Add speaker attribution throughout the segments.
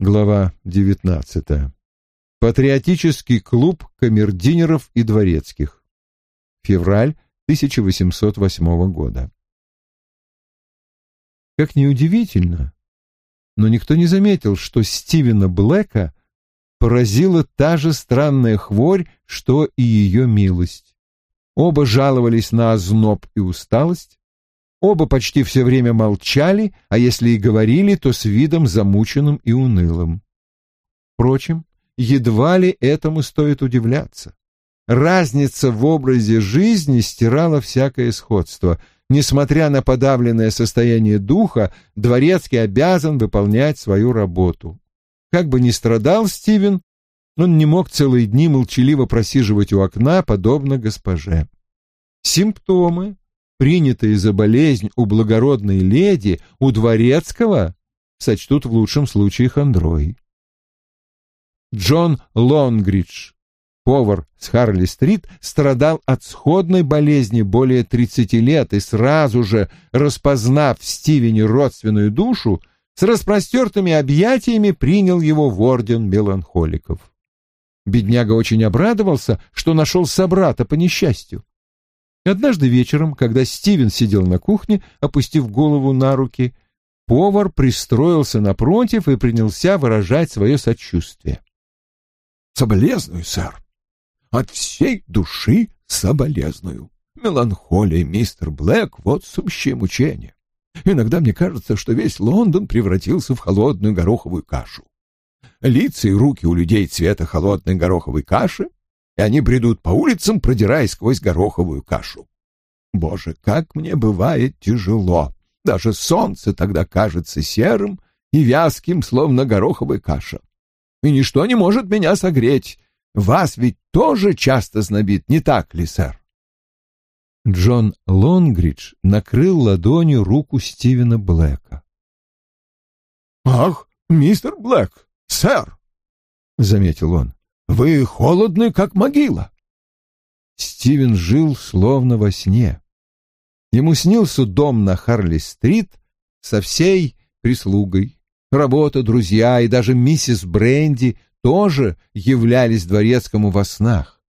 Speaker 1: Глава 19. Патриотический клуб камердинеров и дворецких. Февраль 1808 года. Как неудивительно, но никто не заметил, что Стивена Блэка поразила та же странная хворь, что и ее милость. Оба жаловались на озноб и усталость, оба почти все время молчали, а если и говорили, то с видом замученным и унылым. Впрочем, едва ли этому стоит удивляться. Разница в образе жизни стирала всякое сходство — Несмотря на подавленное состояние духа, дворецкий обязан выполнять свою работу. Как бы ни страдал Стивен, он не мог целые дни молчаливо просиживать у окна, подобно госпоже. Симптомы, принятые за болезнь у благородной леди, у дворецкого, сочтут в лучшем случае хандрой. Джон Лонгридж Повар с Харли-стрит страдал от сходной болезни более 30 лет и сразу же, распознав в Стивене родственную душу, с распростертыми объятиями принял его в орден меланхоликов. Бедняга очень обрадовался, что нашел собрата по несчастью. Однажды вечером, когда Стивен сидел на кухне, опустив голову на руки, повар пристроился напротив и принялся выражать свое сочувствие.
Speaker 2: «Соболезную, сэр. От всей души соболезную. Меланхолия, мистер Блэк, вот сущее мучение. Иногда мне кажется, что весь Лондон превратился в холодную гороховую кашу. Лица и руки у людей цвета холодной гороховой каши, и они бредут по улицам, продираясь сквозь гороховую кашу. Боже, как мне бывает тяжело. Даже солнце тогда кажется серым и вязким, словно гороховая каша. И ничто не может меня согреть, вас ведь тоже часто знобит, не так ли, сэр?
Speaker 1: Джон Лонгридж накрыл ладонью руку Стивена Блэка.
Speaker 2: «Ах, мистер Блэк, сэр!» — заметил он. «Вы холодны, как могила!»
Speaker 1: Стивен жил словно во сне. Ему снился дом на Харли-стрит со всей прислугой, работа, друзья и даже миссис Бренди тоже являлись дворецкому во снах.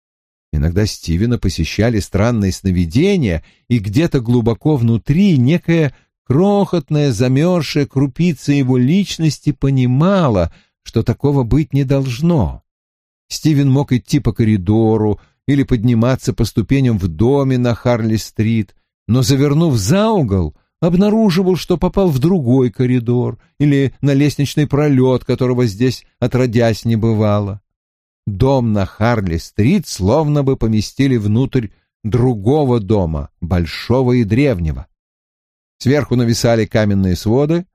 Speaker 1: Иногда Стивена посещали странные сновидения, и где-то глубоко внутри некая крохотная замерзшая крупица его личности понимала, что такого быть не должно. Стивен мог идти по коридору или подниматься по ступеням в доме на Харли-стрит, но, завернув за угол, обнаруживал, что попал в другой коридор или на лестничный пролет, которого здесь отродясь не бывало. Дом на Харли-стрит словно бы поместили внутрь другого дома, большого и древнего. Сверху нависали каменные своды,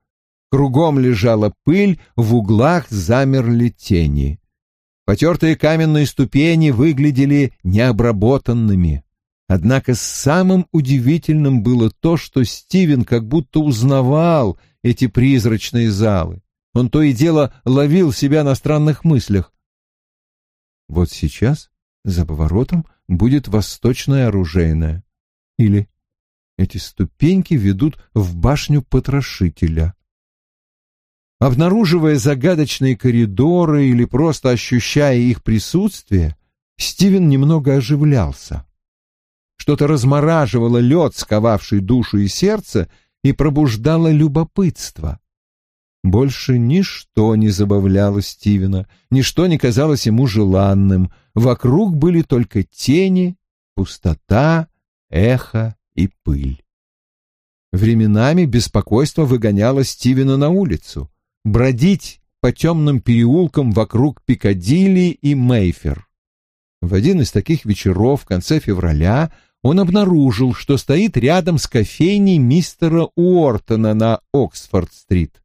Speaker 1: кругом лежала пыль, в углах замерли тени. Потертые каменные ступени выглядели необработанными. Однако самым удивительным было то, что Стивен как будто узнавал эти призрачные залы. Он то и дело ловил себя на странных мыслях. Вот сейчас за поворотом будет восточная оружейная. Или эти ступеньки ведут в башню потрошителя. Обнаруживая загадочные коридоры или просто ощущая их присутствие, Стивен немного оживлялся. Что-то размораживало лед, сковавший душу и сердце, и пробуждало любопытство. Больше ничто не забавляло Стивена, ничто не казалось ему желанным. Вокруг были только тени, пустота, эхо и пыль. Временами беспокойство выгоняло Стивена на улицу, бродить по темным переулкам вокруг Пикадилли и Мейфер. В один из таких вечеров в конце февраля он обнаружил, что стоит рядом с кофейней мистера Уортона на Оксфорд-стрит.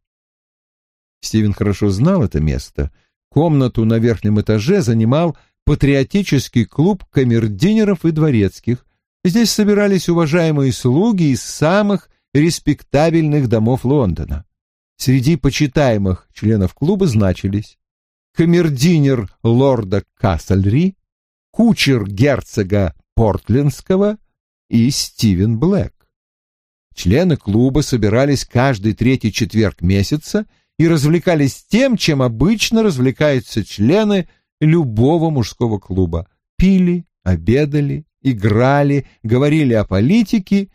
Speaker 1: Стивен хорошо знал это место. Комнату на верхнем этаже занимал патриотический клуб камердинеров и дворецких. Здесь собирались уважаемые слуги из самых респектабельных домов Лондона. Среди почитаемых членов клуба значились камердинер лорда Кассельри, кучер герцога Портлендского и Стивен Блэк. Члены клуба собирались каждый третий четверг месяца и развлекались тем, чем обычно развлекаются члены любого мужского клуба. Пили, обедали, играли, говорили о политике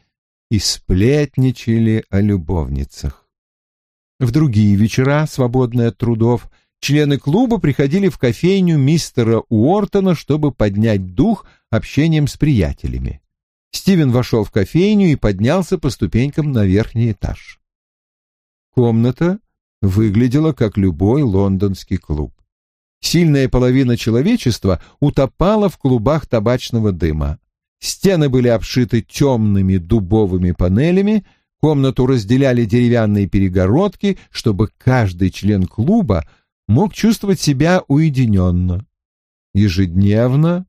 Speaker 1: и сплетничали о любовницах. В другие вечера, свободные от трудов, члены клуба приходили в кофейню мистера Уортона, чтобы поднять дух общением с приятелями. Стивен вошел в кофейню и поднялся по ступенькам на верхний этаж. Комната выглядела как любой лондонский клуб. Сильная половина человечества утопала в клубах табачного дыма. Стены были обшиты темными дубовыми панелями, комнату разделяли деревянные перегородки, чтобы каждый член клуба мог чувствовать себя уединенно. Ежедневно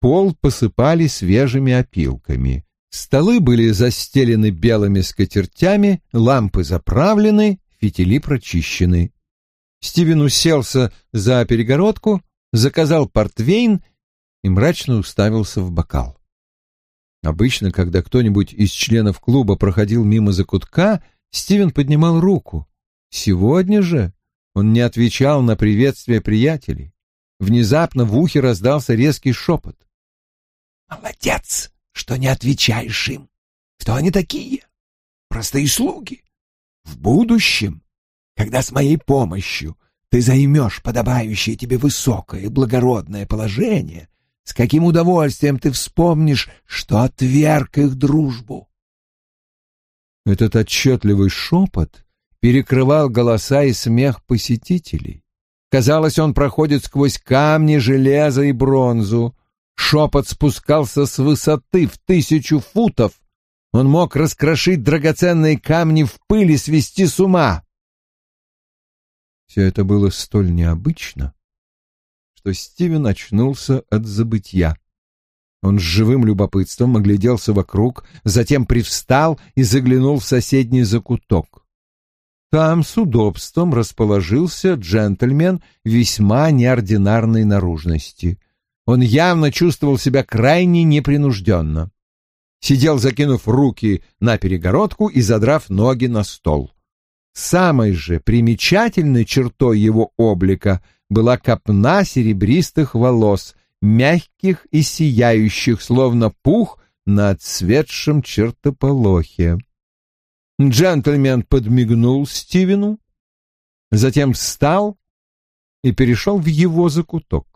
Speaker 1: пол посыпали свежими опилками. Столы были застелены белыми скатертями, лампы заправлены, фитили прочищены. Стивен уселся за перегородку, заказал портвейн и мрачно уставился в бокал. Обычно, когда кто-нибудь из членов клуба проходил мимо закутка, Стивен поднимал руку. Сегодня же он не отвечал на приветствие приятелей. Внезапно в ухе раздался резкий шепот.
Speaker 2: Молодец, что не отвечаешь им. Кто они такие? Простые слуги. В будущем, когда с моей помощью ты займешь подобающее тебе высокое и благородное положение, с каким удовольствием ты вспомнишь, что отверг их дружбу.
Speaker 1: Этот отчетливый шепот перекрывал голоса и смех посетителей. Казалось, он проходит сквозь камни, железо и бронзу, Шепот спускался с высоты в тысячу футов. Он мог раскрошить драгоценные камни в пыли, свести с ума. Все это было столь необычно, что Стивен очнулся от забытья. Он с живым любопытством огляделся вокруг, затем привстал и заглянул в соседний закуток. Там с удобством расположился джентльмен весьма неординарной наружности — он явно чувствовал себя крайне непринужденно. Сидел, закинув руки на перегородку и задрав ноги на стол. Самой же примечательной чертой его облика была копна серебристых волос, мягких и сияющих, словно пух на отсветшем чертополохе. Джентльмен подмигнул Стивену, затем встал и перешел в его закуток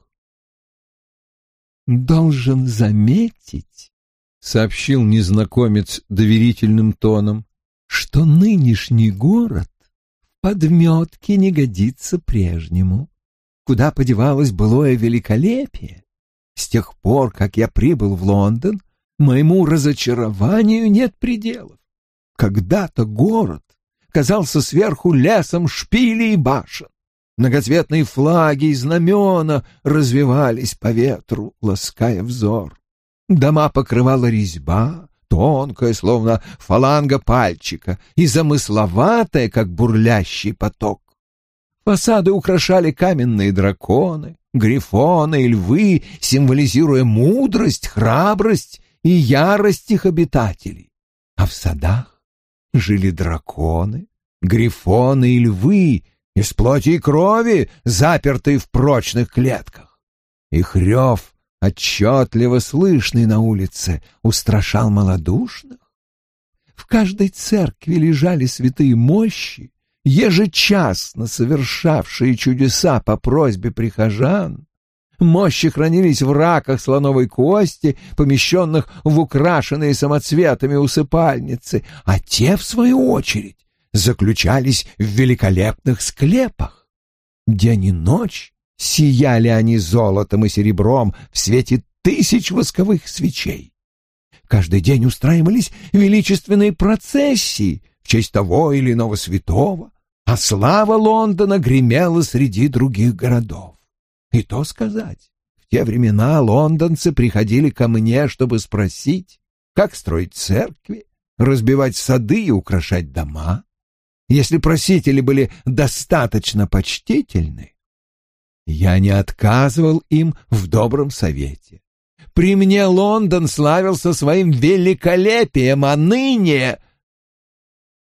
Speaker 2: должен заметить, — сообщил незнакомец доверительным тоном, — что нынешний город в подметке не годится прежнему. Куда подевалось былое великолепие? С тех пор, как я прибыл в Лондон, моему разочарованию нет пределов. Когда-то город казался сверху лесом шпилей и башен. Многоцветные флаги и знамена развивались по ветру, лаская взор. Дома покрывала резьба, тонкая, словно фаланга пальчика, и замысловатая, как бурлящий поток. Фасады украшали каменные драконы, грифоны и львы, символизируя мудрость, храбрость и ярость их обитателей. А в садах жили драконы, грифоны и львы, из плоти и крови, запертые в прочных клетках. Их рев, отчетливо слышный на улице, устрашал малодушных. В каждой церкви лежали святые мощи, ежечасно совершавшие чудеса по просьбе прихожан. Мощи хранились в раках слоновой кости, помещенных в украшенные самоцветами усыпальницы, а те, в свою очередь, заключались в великолепных склепах. День и ночь сияли они золотом и серебром в свете тысяч восковых свечей. Каждый день устраивались величественные процессии в честь того или иного святого, а слава Лондона гремела среди других городов. И то сказать, в те времена лондонцы приходили ко мне, чтобы спросить, как строить церкви, разбивать сады и украшать дома. Если просители были достаточно почтительны, я не отказывал им в добром совете. При мне Лондон славился своим великолепием, а ныне...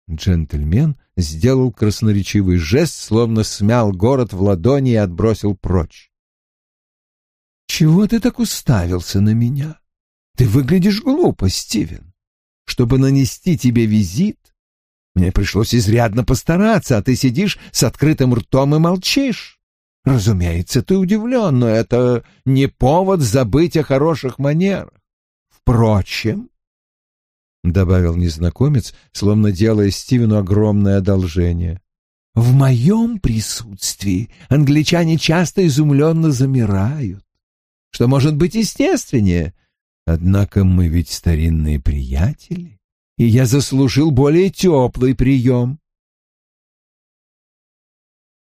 Speaker 2: Джентльмен
Speaker 1: сделал красноречивый жест, словно смял город в ладони и отбросил прочь. «Чего ты так уставился на меня? Ты выглядишь глупо, Стивен. Чтобы нанести тебе визит, мне пришлось изрядно постараться, а ты сидишь с открытым ртом и молчишь. Разумеется, ты удивлен, но это не повод забыть о хороших манерах. Впрочем, — добавил незнакомец, словно делая Стивену огромное одолжение. «В моем присутствии англичане часто изумленно замирают, что может быть естественнее. Однако мы ведь старинные приятели, и я заслужил более теплый прием».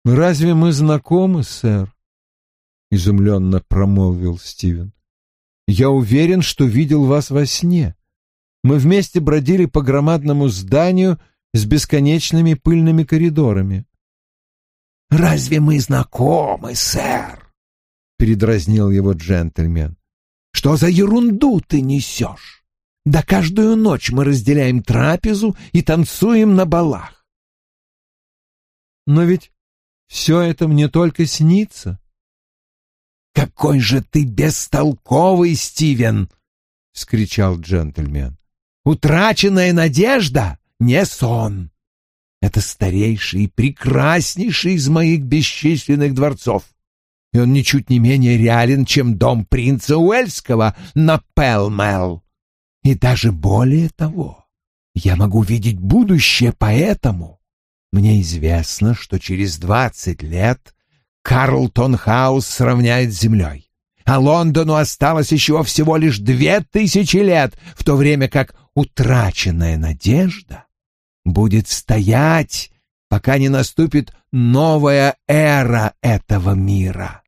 Speaker 1: «Разве мы знакомы, сэр?» — изумленно промолвил Стивен. «Я уверен, что видел вас во сне». Мы вместе бродили по громадному зданию с бесконечными пыльными коридорами.
Speaker 2: «Разве мы знакомы, сэр?» — передразнил его джентльмен. «Что за ерунду ты несешь? Да каждую ночь мы разделяем трапезу и танцуем на балах».
Speaker 1: «Но ведь все это мне только снится».
Speaker 2: «Какой же ты бестолковый, Стивен!» — скричал джентльмен. Утраченная надежда — не сон. Это старейший и прекраснейший из моих бесчисленных дворцов. И он ничуть не менее реален, чем дом принца Уэльского на Пелмел. И даже более того, я могу видеть будущее, поэтому мне известно, что через двадцать лет Карлтон Хаус сравняет с землей а Лондону осталось еще всего лишь две тысячи лет, в то время как утраченная надежда будет стоять, пока не наступит новая эра этого мира.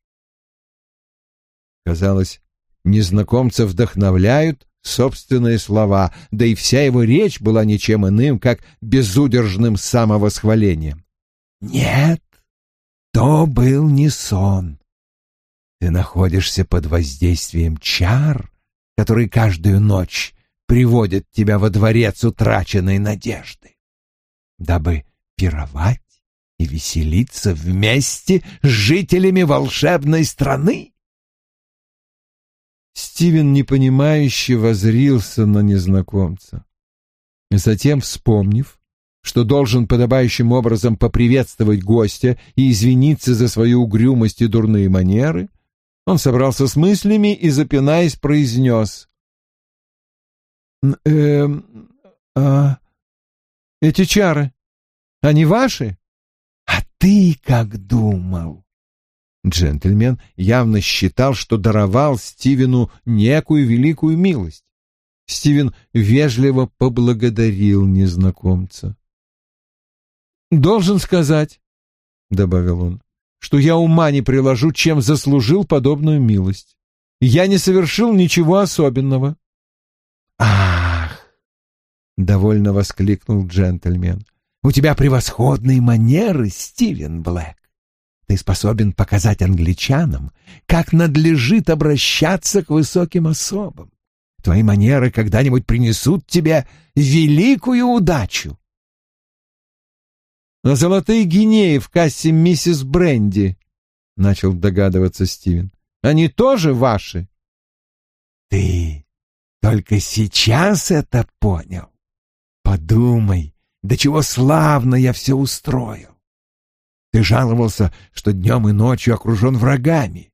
Speaker 1: Казалось, незнакомца вдохновляют собственные слова, да и вся его речь была ничем иным, как безудержным самовосхвалением.
Speaker 2: «Нет, то был не сон. Ты находишься под воздействием чар, которые каждую ночь приводят тебя во дворец утраченной надежды, дабы пировать и веселиться вместе с жителями волшебной страны.
Speaker 1: Стивен непонимающе возрился на незнакомца. И затем, вспомнив, что должен подобающим образом поприветствовать гостя и извиниться за свою угрюмость и дурные манеры, он собрался с мыслями и, запинаясь, произнес. «Э, а, эти чары, они ваши?»
Speaker 2: «А ты как думал?»
Speaker 1: Джентльмен явно считал, что даровал Стивену некую великую милость. Стивен вежливо поблагодарил незнакомца. «Должен сказать», — добавил он, что я ума не приложу, чем заслужил подобную милость. Я не совершил ничего особенного.
Speaker 2: «Ах!» — довольно воскликнул джентльмен. «У тебя превосходные манеры, Стивен Блэк. Ты способен показать англичанам, как надлежит обращаться к высоким особам. Твои манеры когда-нибудь принесут тебе великую удачу.
Speaker 1: А золотые гинеи в кассе миссис Бренди, — начал догадываться Стивен. — Они тоже ваши?
Speaker 2: — Ты только сейчас это понял? Подумай, до чего славно я все устроил. Ты жаловался, что днем и ночью окружен врагами,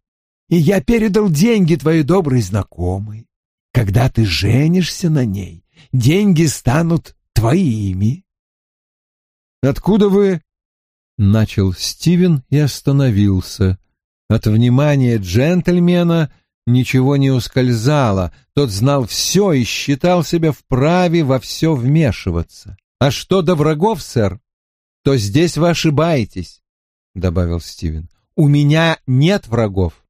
Speaker 2: и я передал деньги твоей доброй знакомой. Когда ты женишься на ней, деньги станут твоими.
Speaker 1: Откуда вы...» Начал Стивен и остановился. От внимания джентльмена ничего не ускользало, тот знал все и считал себя вправе во все вмешиваться. «А что до врагов, сэр, то здесь вы ошибаетесь», — добавил Стивен. «У меня нет врагов».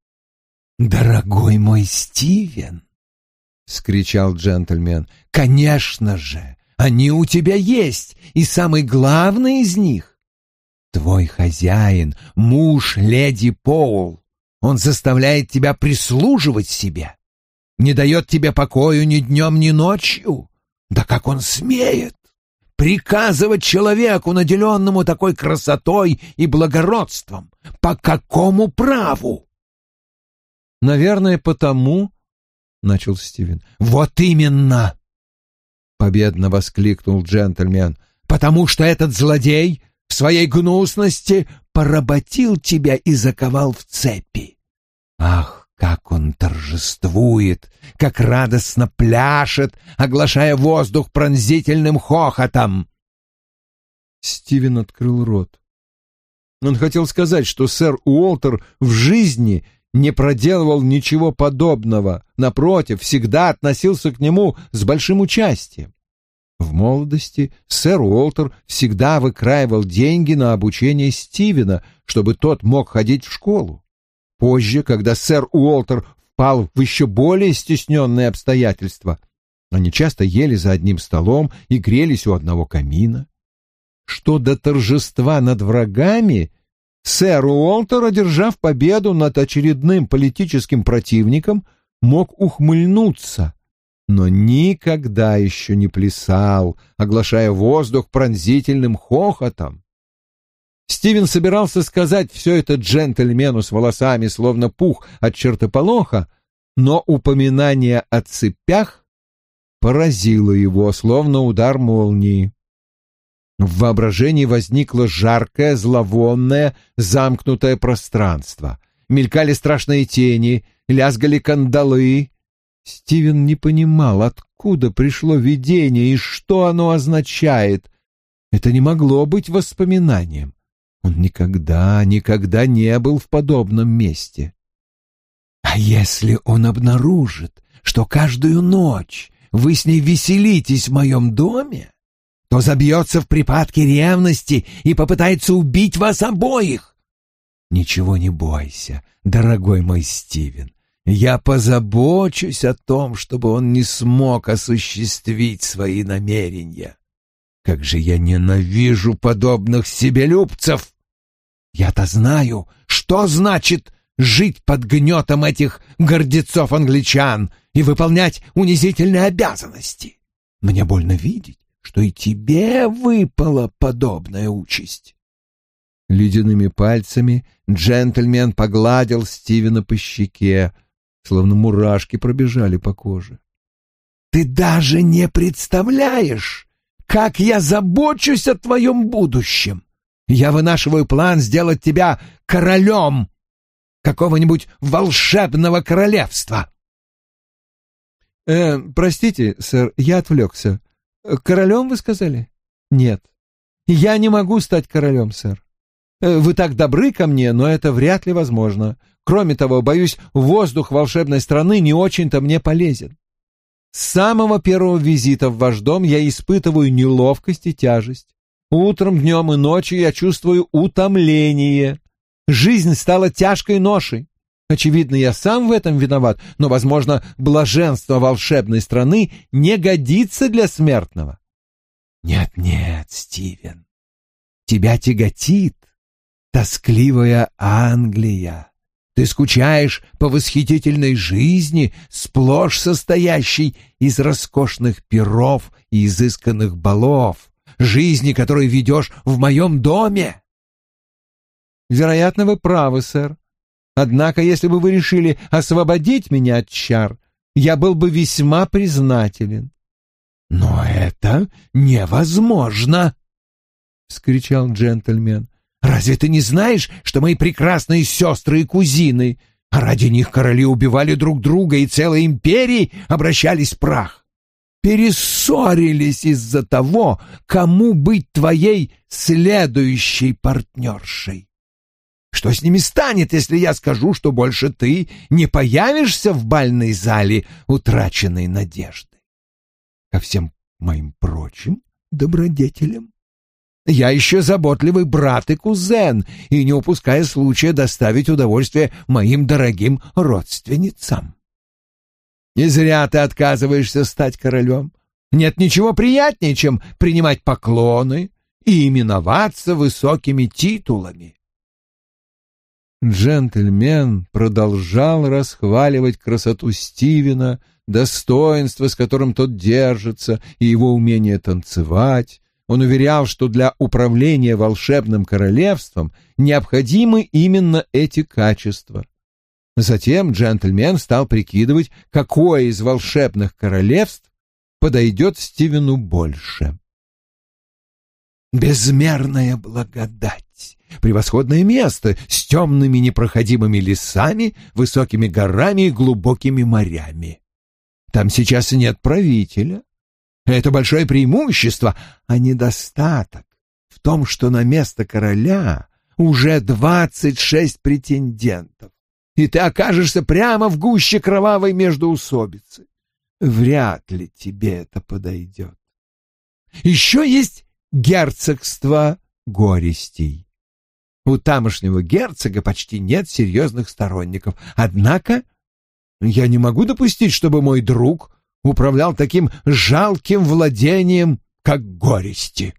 Speaker 2: «Дорогой мой Стивен!» — скричал джентльмен. «Конечно же! Они у тебя есть, и самый главный из них — твой хозяин, муж леди Поул. Он заставляет тебя прислуживать себе, не дает тебе покою ни днем, ни ночью. Да как он смеет! приказывать человеку, наделенному такой красотой и благородством? По какому праву?
Speaker 1: Наверное, потому, — начал Стивен.
Speaker 2: Вот именно! — победно воскликнул джентльмен. Потому что этот злодей в своей гнусности поработил тебя и заковал в цепи. Ах, как он торжествует, как радостно пляшет, оглашая воздух пронзительным хохотом.
Speaker 1: Стивен открыл рот. Он хотел сказать, что сэр Уолтер в жизни не проделывал ничего подобного, напротив, всегда относился к нему с большим участием. В молодости сэр Уолтер всегда выкраивал деньги на обучение Стивена, чтобы тот мог ходить в школу. Позже, когда сэр Уолтер впал в еще более стесненные обстоятельства, они часто ели за одним столом и грелись у одного камина. Что до торжества над врагами, сэр Уолтер, одержав победу над очередным политическим противником, мог ухмыльнуться, но никогда еще не плясал, оглашая воздух пронзительным хохотом. Стивен собирался сказать все это джентльмену с волосами, словно пух от чертополоха, но упоминание о цепях поразило его, словно удар молнии. В воображении возникло жаркое, зловонное, замкнутое пространство. Мелькали страшные тени, лязгали кандалы. Стивен не понимал, откуда пришло видение и что оно означает. Это не могло быть воспоминанием. Он никогда, никогда не был в подобном месте. А если он обнаружит, что каждую ночь вы с ней веселитесь в моем доме, то забьется в припадке ревности и попытается убить вас обоих. Ничего не бойся, дорогой мой Стивен. Я позабочусь о том, чтобы он не смог осуществить свои намерения. Как же я ненавижу подобных себелюбцев! Я-то знаю, что значит жить под гнетом этих гордецов-англичан и выполнять унизительные обязанности. Мне больно видеть, что и тебе выпала подобная участь. Ледяными пальцами джентльмен погладил Стивена по щеке, словно мурашки пробежали по коже.
Speaker 2: «Ты даже не представляешь, как я забочусь о твоем будущем! Я вынашиваю план сделать тебя королем какого-нибудь волшебного королевства!»
Speaker 1: «Э, простите, сэр, я отвлекся. Королем, вы сказали?» «Нет, я не могу стать королем, сэр. Э, вы так добры ко мне, но это вряд ли возможно. Кроме того, боюсь, воздух волшебной страны не очень-то мне полезен. С самого первого визита в ваш дом я испытываю неловкость и тяжесть. Утром, днем и ночью я чувствую утомление. Жизнь стала тяжкой ношей. Очевидно, я сам в этом виноват, но, возможно, блаженство волшебной страны не годится для смертного.
Speaker 2: Нет-нет, Стивен, тебя тяготит тоскливая Англия. Ты скучаешь по восхитительной жизни, сплошь состоящей из роскошных перов и изысканных балов, жизни, которую ведешь в моем доме.
Speaker 1: Вероятно, вы правы, сэр. Однако, если бы вы решили освободить меня от чар, я был бы весьма признателен.
Speaker 2: — Но это невозможно! — вскричал джентльмен. Разве ты не знаешь, что мои прекрасные сестры и кузины, а ради них короли убивали друг друга и целые империи обращались в прах? Перессорились из-за того, кому быть твоей следующей партнершей. Что с ними станет, если я скажу, что больше ты не появишься в бальной зале утраченной надежды? Ко всем моим прочим добродетелям я еще заботливый брат и кузен, и не упуская случая доставить удовольствие моим дорогим родственницам. Не зря ты отказываешься стать королем. Нет ничего приятнее, чем принимать поклоны и именоваться высокими титулами.
Speaker 1: Джентльмен продолжал расхваливать красоту Стивена, достоинство, с которым тот держится, и его умение танцевать, Он уверял, что для управления волшебным королевством необходимы именно эти качества. Затем джентльмен стал прикидывать, какое из волшебных королевств подойдет Стивену больше. Безмерная благодать, превосходное место с темными непроходимыми лесами, высокими горами и глубокими морями. Там сейчас нет правителя. Это большое преимущество, а недостаток в том, что на место короля уже двадцать шесть претендентов, и ты окажешься прямо в гуще кровавой междоусобицы. Вряд ли тебе это подойдет. Еще есть герцогство горестей. У тамошнего герцога почти нет серьезных сторонников, однако я не могу допустить, чтобы мой друг управлял таким жалким владением, как горести.